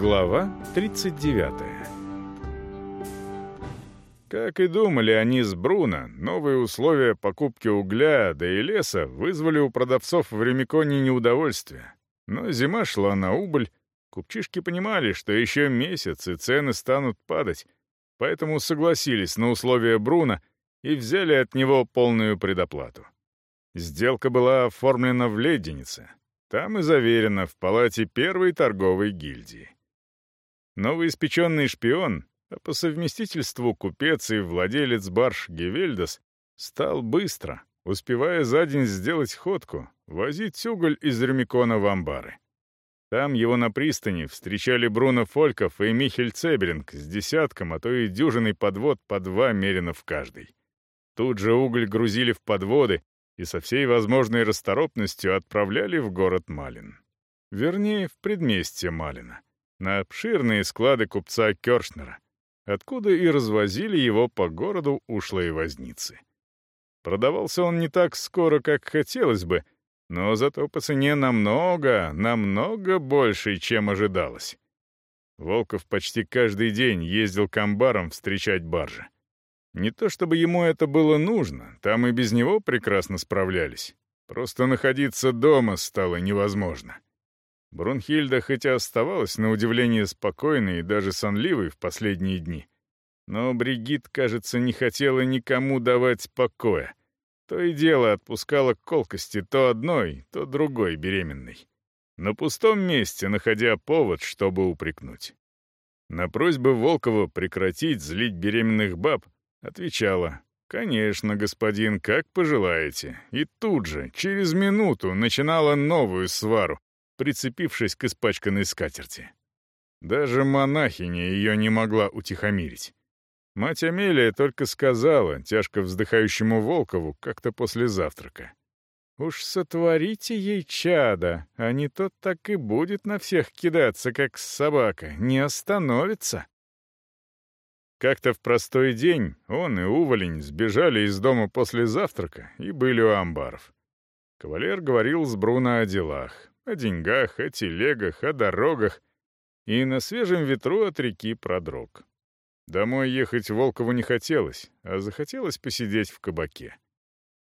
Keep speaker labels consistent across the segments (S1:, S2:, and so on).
S1: Глава 39 Как и думали они с Бруно, новые условия покупки угля, да и леса вызвали у продавцов в Ремиконе неудовольствие. Но зима шла на убыль, купчишки понимали, что еще месяц и цены станут падать, поэтому согласились на условия Бруно и взяли от него полную предоплату. Сделка была оформлена в Леденице, там и заверено в палате первой торговой гильдии. Новоиспеченный шпион, а по совместительству купец и владелец барж Гевельдас, стал быстро, успевая за день сделать ходку, возить уголь из Ремикона в амбары. Там его на пристани встречали Бруно Фольков и Михель Цеберинг с десятком, а то и дюжиной подвод по два мерина в каждой. Тут же уголь грузили в подводы, и со всей возможной расторопностью отправляли в город Малин. Вернее, в предместье Малина, на обширные склады купца Кёршнера, откуда и развозили его по городу ушлые возницы. Продавался он не так скоро, как хотелось бы, но зато по цене намного, намного больше, чем ожидалось. Волков почти каждый день ездил к амбарам встречать баржи. Не то чтобы ему это было нужно, там и без него прекрасно справлялись. Просто находиться дома стало невозможно. Брунхильда хотя оставалась на удивление спокойной и даже сонливой в последние дни, но Бригит, кажется, не хотела никому давать покоя. То и дело отпускала колкости то одной, то другой беременной. На пустом месте, находя повод, чтобы упрекнуть. На просьбы Волкова прекратить злить беременных баб Отвечала, «Конечно, господин, как пожелаете». И тут же, через минуту, начинала новую свару, прицепившись к испачканной скатерти. Даже монахиня ее не могла утихомирить. Мать Амелия только сказала, тяжко вздыхающему Волкову, как-то после завтрака. «Уж сотворите ей чада, а не то так и будет на всех кидаться, как собака, не остановится». Как-то в простой день он и Уволень сбежали из дома после завтрака и были у амбаров. Кавалер говорил с Бруно о делах, о деньгах, о телегах, о дорогах и на свежем ветру от реки продрог. Домой ехать Волкову не хотелось, а захотелось посидеть в кабаке.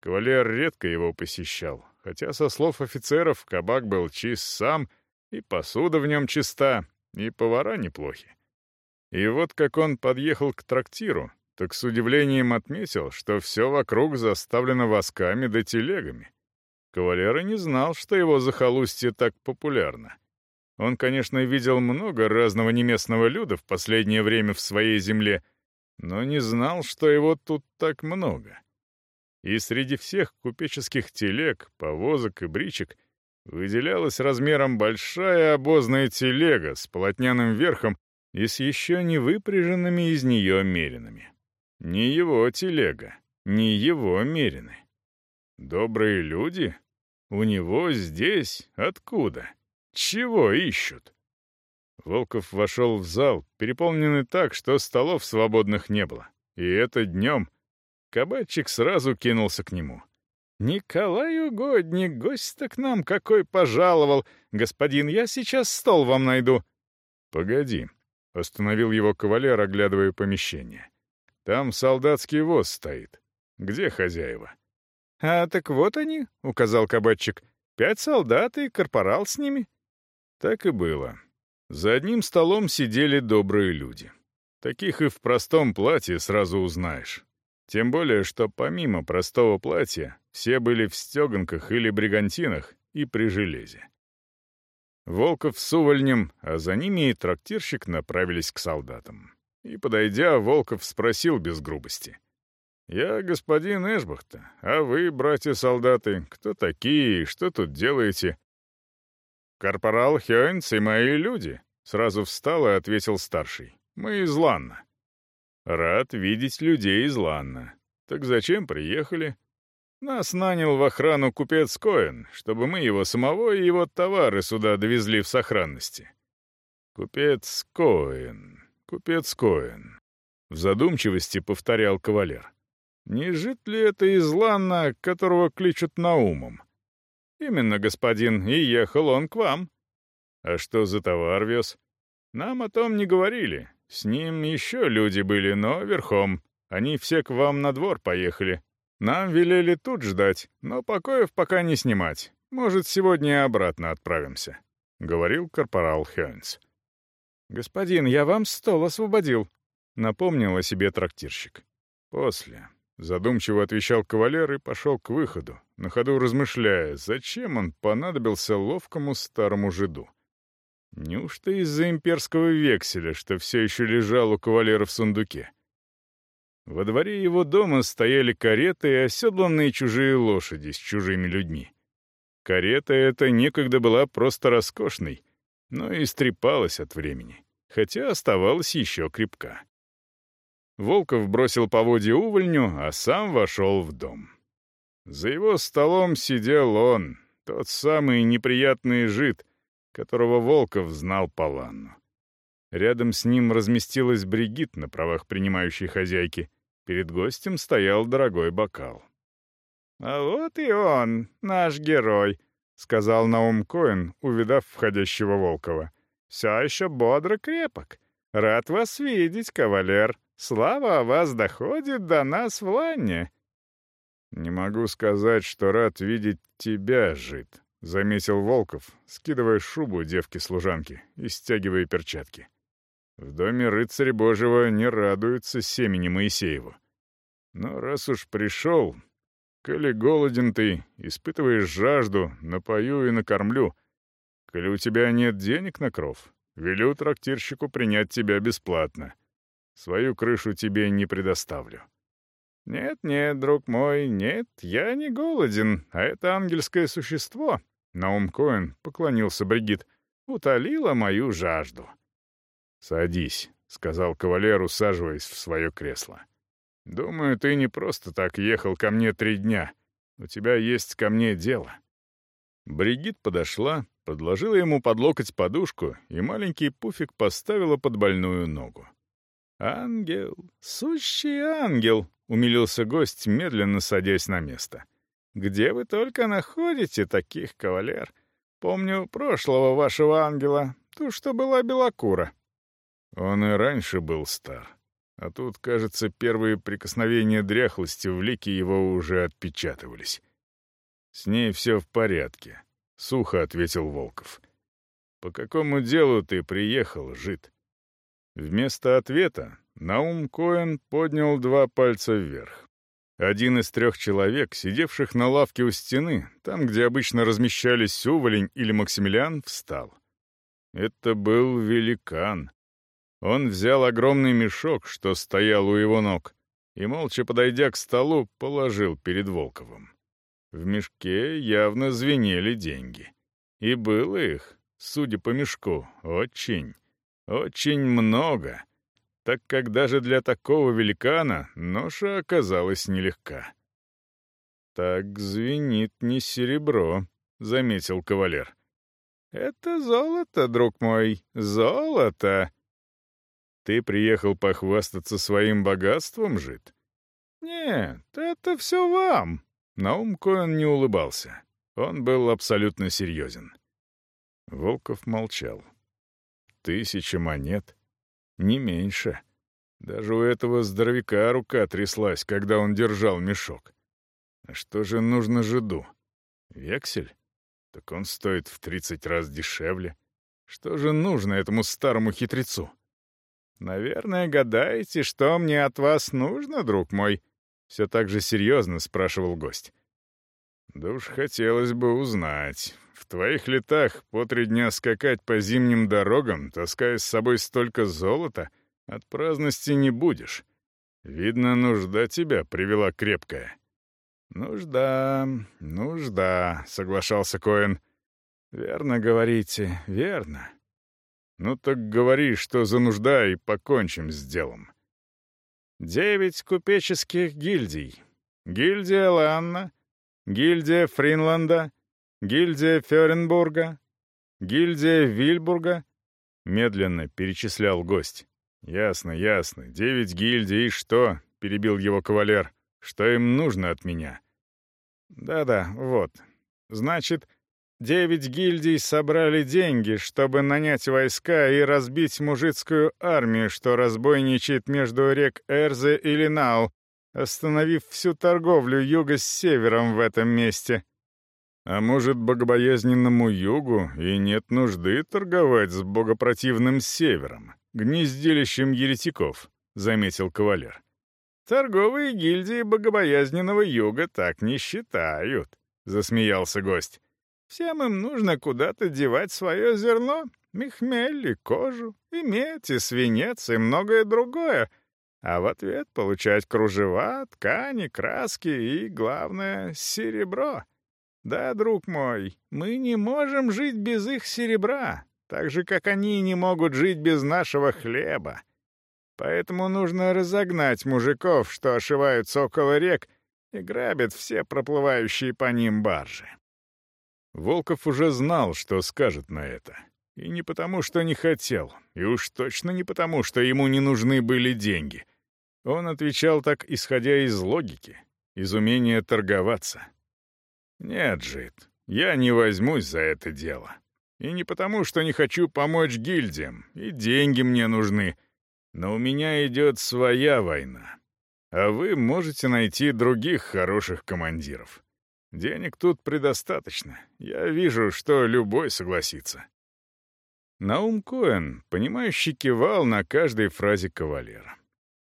S1: Кавалер редко его посещал, хотя, со слов офицеров, кабак был чист сам, и посуда в нем чиста, и повара неплохи. И вот как он подъехал к трактиру, так с удивлением отметил, что все вокруг заставлено восками да телегами. Кавалера не знал, что его захолустье так популярно. Он, конечно, видел много разного неместного люда в последнее время в своей земле, но не знал, что его тут так много. И среди всех купеческих телег, повозок и бричек выделялась размером большая обозная телега с полотняным верхом и с еще не выпряженными из нее меринами. Не его телега, не его мерины. Добрые люди? У него здесь? Откуда? Чего ищут? Волков вошел в зал, переполненный так, что столов свободных не было. И это днем. Кабачик сразу кинулся к нему. «Николай Угодник, гость-то к нам какой пожаловал! Господин, я сейчас стол вам найду!» «Погоди», Остановил его кавалер, оглядывая помещение. «Там солдатский воз стоит. Где хозяева?» «А так вот они», — указал кабачик. «Пять солдат и корпорал с ними». Так и было. За одним столом сидели добрые люди. Таких и в простом платье сразу узнаешь. Тем более, что помимо простого платья, все были в стеганках или бригантинах и при железе. Волков с Увольнем, а за ними и трактирщик направились к солдатам. И, подойдя, Волков спросил без грубости. «Я господин Эшбахта, а вы, братья-солдаты, кто такие что тут делаете?» «Корпорал Хёйнц и мои люди», — сразу встал и ответил старший. «Мы из Ланна». «Рад видеть людей из Ланна. Так зачем приехали?» Нас нанял в охрану купец Коэн, чтобы мы его самого и его товары сюда довезли в сохранности. Купец Коэн, купец Коэн. В задумчивости повторял кавалер. Не жит ли это из Ланна, которого кличут Наумом? Именно, господин, и ехал он к вам. А что за товар вез? Нам о том не говорили. С ним еще люди были, но верхом. Они все к вам на двор поехали. Нам велели тут ждать, но покоев пока не снимать. Может, сегодня и обратно отправимся», — говорил корпорал Хёнс. «Господин, я вам стол освободил», — напомнил о себе трактирщик. «После», — задумчиво отвечал кавалер и пошел к выходу, на ходу размышляя, зачем он понадобился ловкому старому жиду. Неужто из-за имперского векселя, что все еще лежал у кавалера в сундуке? Во дворе его дома стояли кареты и оседланные чужие лошади с чужими людьми. Карета эта некогда была просто роскошной, но истрепалась от времени, хотя оставалась еще крепка. Волков бросил поводья увольню, а сам вошел в дом. За его столом сидел он, тот самый неприятный жид, которого Волков знал по ланну. Рядом с ним разместилась Бригит на правах принимающей хозяйки, Перед гостем стоял дорогой бокал. «А вот и он, наш герой», — сказал Наум Коэн, увидав входящего Волкова. «Все еще бодро крепок. Рад вас видеть, кавалер. Слава о вас доходит до нас в Ланне». «Не могу сказать, что рад видеть тебя, жид», — заметил Волков, скидывая шубу девки-служанки и стягивая перчатки. В доме рыцаря Божьего не радуются семени Моисееву. Но раз уж пришел, коли голоден ты, испытываешь жажду, напою и накормлю. Коли у тебя нет денег на кров, велю трактирщику принять тебя бесплатно. Свою крышу тебе не предоставлю. «Нет-нет, друг мой, нет, я не голоден, а это ангельское существо», — Наум Коэн поклонился Бригит, — «утолило мою жажду». «Садись», — сказал кавалер, усаживаясь в свое кресло. «Думаю, ты не просто так ехал ко мне три дня. У тебя есть ко мне дело». Бригит подошла, подложила ему под локоть подушку, и маленький пуфик поставила под больную ногу. «Ангел, сущий ангел!» — умилился гость, медленно садясь на место. «Где вы только находите таких, кавалер? Помню прошлого вашего ангела, ту, что была белокура. Он и раньше был стар. А тут, кажется, первые прикосновения дряхлости в лике его уже отпечатывались. «С ней все в порядке», — сухо ответил Волков. «По какому делу ты приехал, жид?» Вместо ответа Наум Коэн поднял два пальца вверх. Один из трех человек, сидевших на лавке у стены, там, где обычно размещались Уволень или Максимилиан, встал. Это был великан, он взял огромный мешок, что стоял у его ног, и, молча подойдя к столу, положил перед Волковым. В мешке явно звенели деньги. И было их, судя по мешку, очень, очень много, так как даже для такого великана ноша оказалась нелегка. «Так звенит не серебро», — заметил кавалер. «Это золото, друг мой, золото!» Ты приехал похвастаться своим богатством, жид? Нет, это все вам. Наум Коэн не улыбался. Он был абсолютно серьезен. Волков молчал. Тысяча монет? Не меньше. Даже у этого здоровяка рука тряслась, когда он держал мешок. А что же нужно жиду? Вексель? Так он стоит в тридцать раз дешевле. Что же нужно этому старому хитрецу? «Наверное, гадаете, что мне от вас нужно, друг мой?» Все так же серьезно спрашивал гость. «Да уж хотелось бы узнать. В твоих летах по три дня скакать по зимним дорогам, таская с собой столько золота, от праздности не будешь. Видно, нужда тебя привела крепкая». «Нужда, нужда», — соглашался Коэн. «Верно говорите, верно. «Ну так говори, что за нужда, и покончим с делом». «Девять купеческих гильдий. Гильдия Ланна, гильдия Фринланда, гильдия Ференбурга, гильдия Вильбурга», — медленно перечислял гость. «Ясно, ясно. Девять гильдий, и что?» — перебил его кавалер. «Что им нужно от меня?» «Да-да, вот. Значит, Девять гильдий собрали деньги, чтобы нанять войска и разбить мужицкую армию, что разбойничает между рек Эрзе и Линау, остановив всю торговлю юга с севером в этом месте. А может, богобоязненному югу и нет нужды торговать с богопротивным севером, гнездилищем еретиков, — заметил кавалер. «Торговые гильдии богобоязненного юга так не считают», — засмеялся гость. «Всем им нужно куда-то девать свое зерно, и хмель, и кожу, и медь, и свинец, и многое другое, а в ответ получать кружева, ткани, краски и, главное, серебро. Да, друг мой, мы не можем жить без их серебра, так же, как они не могут жить без нашего хлеба. Поэтому нужно разогнать мужиков, что ошиваются около рек и грабят все проплывающие по ним баржи. Волков уже знал, что скажет на это. И не потому, что не хотел, и уж точно не потому, что ему не нужны были деньги. Он отвечал так, исходя из логики, из умения торговаться. «Нет, Жит, я не возьмусь за это дело. И не потому, что не хочу помочь гильдиям, и деньги мне нужны. Но у меня идет своя война. А вы можете найти других хороших командиров. Денег тут предостаточно. Я вижу, что любой согласится». Наум Коэн, понимающий, кивал на каждой фразе кавалера.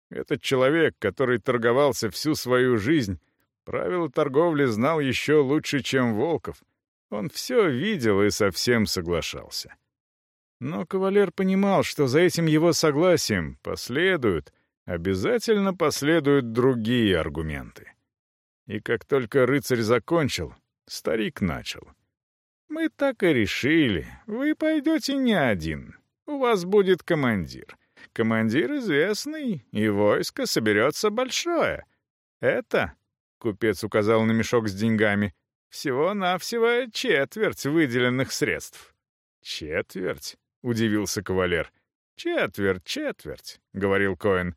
S1: Этот человек, который торговался всю свою жизнь, правила торговли знал еще лучше, чем Волков. Он все видел и совсем соглашался. Но кавалер понимал, что за этим его согласием последуют, обязательно последуют другие аргументы. И как только рыцарь закончил, старик начал. «Мы так и решили. Вы пойдете не один. У вас будет командир. Командир известный, и войско соберется большое. Это, — купец указал на мешок с деньгами, — всего-навсего четверть выделенных средств. «Четверть?» — удивился кавалер. «Четверть, четверть», — говорил Коэн.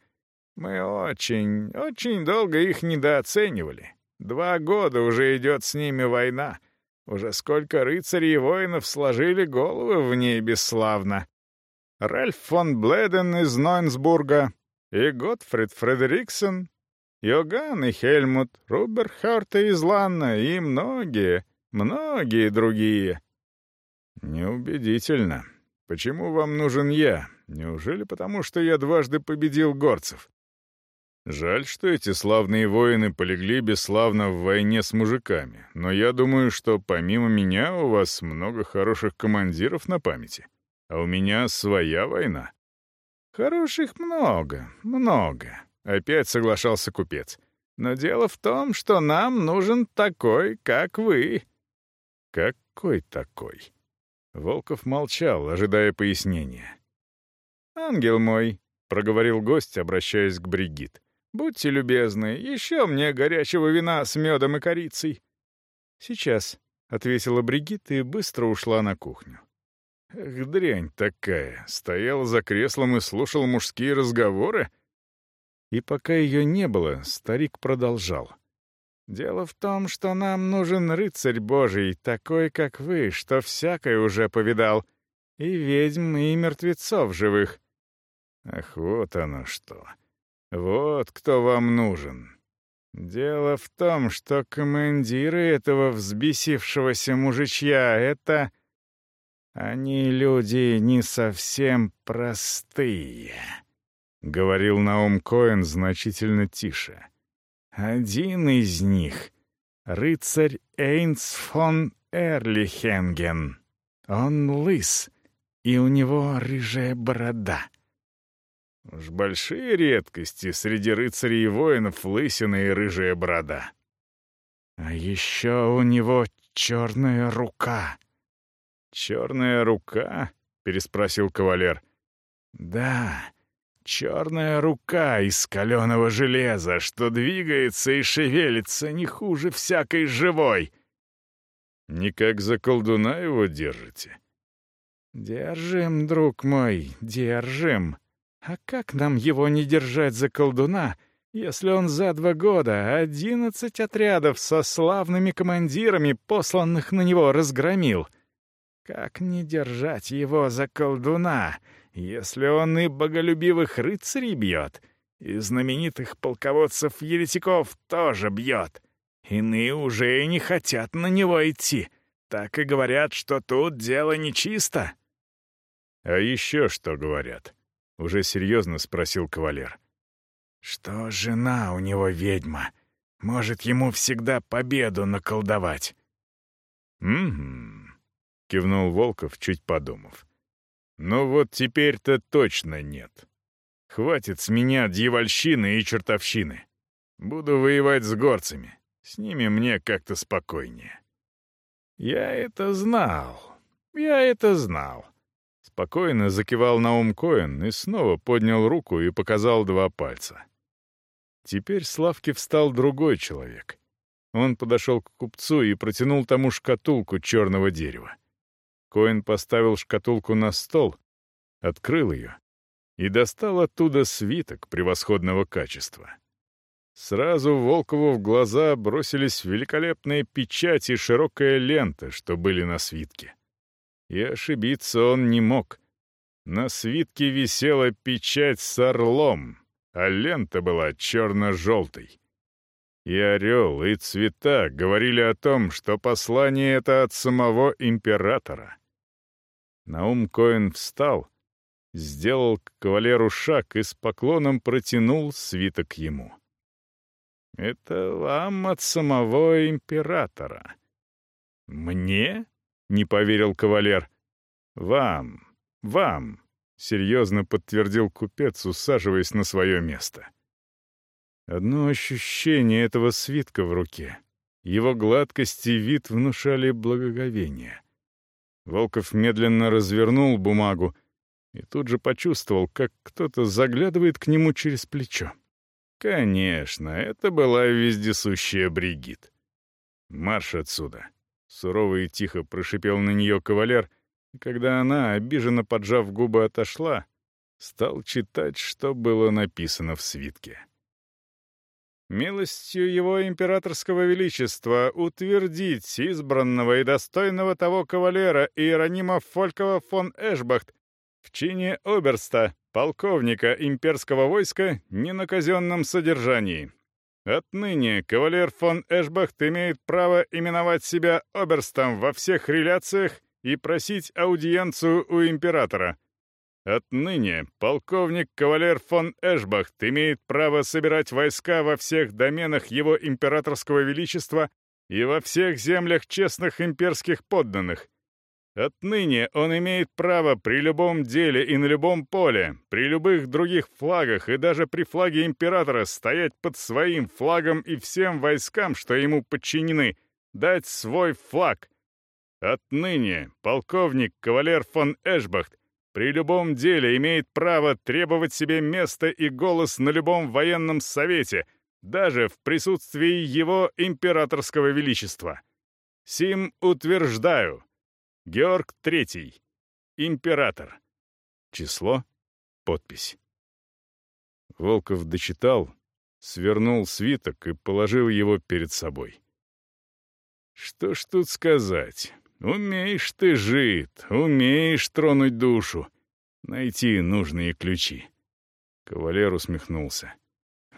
S1: «Мы очень, очень долго их недооценивали. Два года уже идет с ними война. Уже сколько рыцарей и воинов сложили головы в ней бесславно. Ральф фон Бледен из Нойнсбурга и Готфрид Фредериксон, Йоган и Хельмут, Руберхарта из Ланна и многие, многие другие. Неубедительно. Почему вам нужен я? Неужели потому, что я дважды победил горцев? Жаль, что эти славные воины полегли бесславно в войне с мужиками, но я думаю, что помимо меня у вас много хороших командиров на памяти а у меня своя война». «Хороших много, много», — опять соглашался купец. «Но дело в том, что нам нужен такой, как вы». «Какой такой?» Волков молчал, ожидая пояснения. «Ангел мой», — проговорил гость, обращаясь к Бригит, — «будьте любезны, еще мне горячего вина с медом и корицей». «Сейчас», — ответила Бригит и быстро ушла на кухню. Эх, дрянь такая, стоял за креслом и слушал мужские разговоры? И пока ее не было, старик продолжал. «Дело в том, что нам нужен рыцарь божий, такой, как вы, что всякое уже повидал, и ведьм, и мертвецов живых». «Ах, вот оно что! Вот кто вам нужен!» «Дело в том, что командиры этого взбесившегося мужичья — это...» «Они люди не совсем простые», — говорил Наум Коэн значительно тише. «Один из них — рыцарь Эйнс фон Эрлихенген. Он лыс, и у него рыжая борода». Уж большие редкости среди рыцарей и воинов лысина и рыжая борода. А еще у него черная рука — «Черная рука?» — переспросил кавалер. «Да, черная рука из каленого железа, что двигается и шевелится не хуже всякой живой». «Не как за колдуна его держите?» «Держим, друг мой, держим. А как нам его не держать за колдуна, Если он за два года одиннадцать отрядов со славными командирами, посланных на него, разгромил, как не держать его за колдуна, если он и боголюбивых рыцарей бьет, и знаменитых полководцев-еретиков тоже бьет? Иные уже и не хотят на него идти, так и говорят, что тут дело нечисто. «А еще что говорят?» — уже серьезно спросил кавалер. «Что жена у него ведьма. Может, ему всегда победу наколдовать». «Угу», — кивнул Волков, чуть подумав. «Ну вот теперь-то точно нет. Хватит с меня дьявольщины и чертовщины. Буду воевать с горцами. С ними мне как-то спокойнее». «Я это знал. Я это знал», Спокойно закивал Наум Коэн и снова поднял руку и показал два пальца. Теперь с лавки встал другой человек. Он подошел к купцу и протянул тому шкатулку черного дерева. Коэн поставил шкатулку на стол, открыл ее и достал оттуда свиток превосходного качества. Сразу Волкову в глаза бросились великолепная печать и широкая лента, что были на свитке. И ошибиться он не мог. На свитке висела печать с орлом, а лента была черно-желтой. И орел, и цвета говорили о том, что послание это от самого императора. Наум Коэн встал, сделал к кавалеру шаг и с поклоном протянул свиток ему. «Это вам от самого императора». «Мне?» — не поверил кавалер. «Вам, вам», — серьезно подтвердил купец, усаживаясь на свое место. Одно ощущение этого свитка в руке, его гладкость и вид внушали благоговение. Волков медленно развернул бумагу и тут же почувствовал, как кто-то заглядывает к нему через плечо. Конечно, это была вездесущая Бригит. «Марш отсюда!» Сурово и тихо прошипел на нее кавалер, и когда она, обиженно поджав губы, отошла, стал читать, что было написано в свитке. «Милостью его императорского величества утвердить избранного и достойного того кавалера Иеронима Фолькова фон Эшбахт в чине оберста, полковника имперского войска, не на казенном содержании, Отныне кавалер фон Эшбахт имеет право именовать себя оберстом во всех реляциях и просить аудиенцию у императора. Отныне полковник кавалер фон Эшбахт имеет право собирать войска во всех доменах его императорского величества и во всех землях честных имперских подданных, Отныне он имеет право при любом деле и на любом поле, при любых других флагах и даже при флаге императора стоять под своим флагом и всем войскам, что ему подчинены, дать свой флаг. Отныне полковник кавалер фон Эшбахт при любом деле имеет право требовать себе место и голос на любом военном совете, даже в присутствии его императорского величества. Сим утверждаю — Георг III. Император. Число. Подпись. Волков дочитал, свернул свиток и положил его перед собой. Что ж тут сказать? Умеешь ты, жить, умеешь тронуть душу, найти нужные ключи. Кавалер усмехнулся.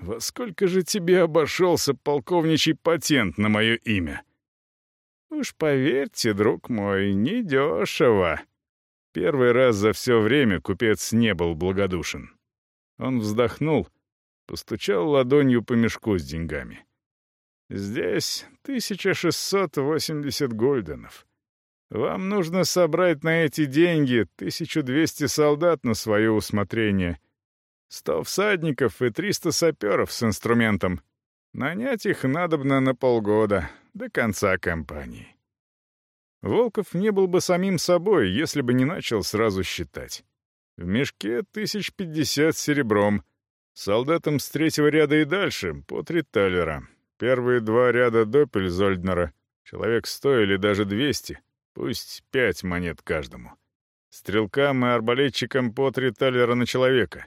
S1: «Во сколько же тебе обошелся полковничий патент на мое имя?» Уж поверьте, друг мой, недешево. Первый раз за все время купец не был благодушен. Он вздохнул, постучал ладонью по мешку с деньгами. «Здесь 1680 гульденов. Вам нужно собрать на эти деньги 1200 солдат на свое усмотрение, 100 всадников и 300 саперов с инструментом. Нанять их надобно на полгода, до конца кампании. Волков не был бы самим собой, если бы не начал сразу считать. В мешке тысяч пятьдесят серебром. Солдатам с третьего ряда и дальше — по три талера. Первые два ряда Доппельзольднера — человек сто или даже двести, пусть пять монет каждому. Стрелкам и арбалетчикам по три талера на человека.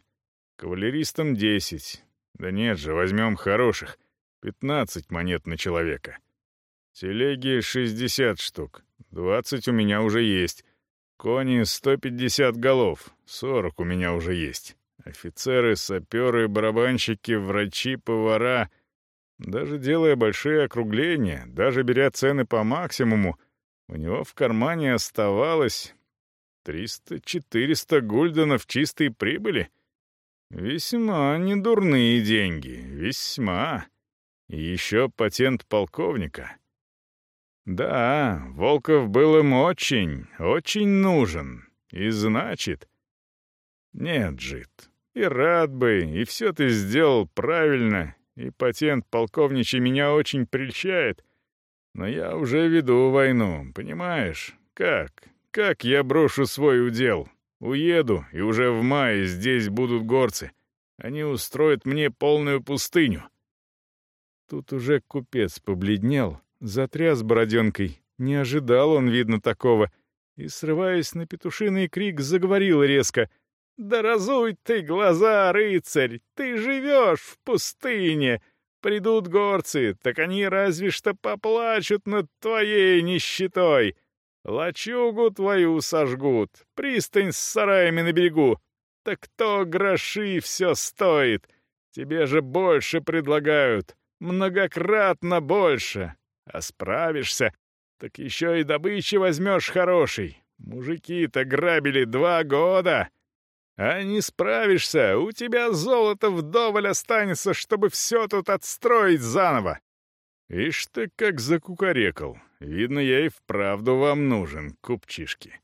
S1: Кавалеристам — десять. Да нет же, возьмем хороших. Пятнадцать монет на человека. Телеги шестьдесят штук. Двадцать у меня уже есть. Кони сто пятьдесят голов. Сорок у меня уже есть. Офицеры, саперы, барабанщики, врачи, повара. Даже делая большие округления, даже беря цены по максимуму, у него в кармане оставалось триста-четыреста гульденов чистой прибыли. Весьма недурные деньги, весьма. И еще патент полковника. Да, Волков был им очень, очень нужен. И значит... Нет, Жит, и рад бы, и все ты сделал правильно, и патент полковничий меня очень прельщает. Но я уже веду войну, понимаешь? Как? Как я брошу свой удел? Уеду, и уже в мае здесь будут горцы. Они устроят мне полную пустыню. Тут уже купец побледнел, затряс бороденкой. Не ожидал он, видно, такого. И, срываясь на петушиный крик, заговорил резко. «Да разуй ты глаза, рыцарь! Ты живешь в пустыне! Придут горцы, так они разве что поплачут над твоей нищетой!» Лачугу твою сожгут, пристань с сараями на берегу. Так кто гроши все стоит? Тебе же больше предлагают, многократно больше. А справишься, так еще и добычи возьмешь хороший. Мужики-то грабили два года. А не справишься, у тебя золото вдоволь останется, чтобы все тут отстроить заново. Ишь ты как закукарекал. Видно, я и вправду вам нужен, купчишки.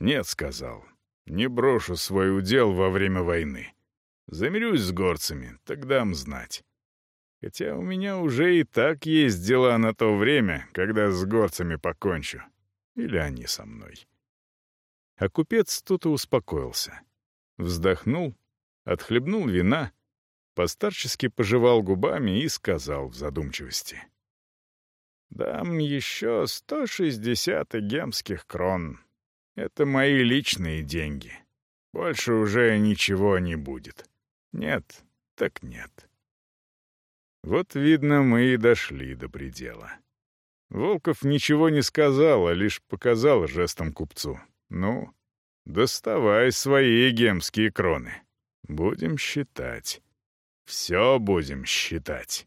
S1: Нет, сказал. Не брошу свой удел во время войны. Замирюсь с горцами, тогда дам знать. Хотя у меня уже и так есть дела на то время, когда с горцами покончу. Или они со мной. А купец тут и успокоился. Вздохнул, отхлебнул вина, постарчески пожевал губами и сказал в задумчивости. «Дам еще сто шестьдесят эгемских крон. Это мои личные деньги. Больше уже ничего не будет. Нет, так нет». Вот, видно, мы и дошли до предела. Волков ничего не сказал, а лишь показал жестом купцу. «Ну, доставай свои гемские кроны. Будем считать. Все будем считать».